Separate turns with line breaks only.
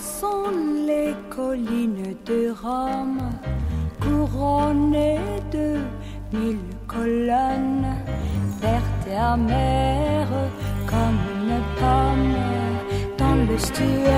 sont les collines de Rome, couronnées de mille colonnes, vertes et amères comme une pomme dans l'estuaire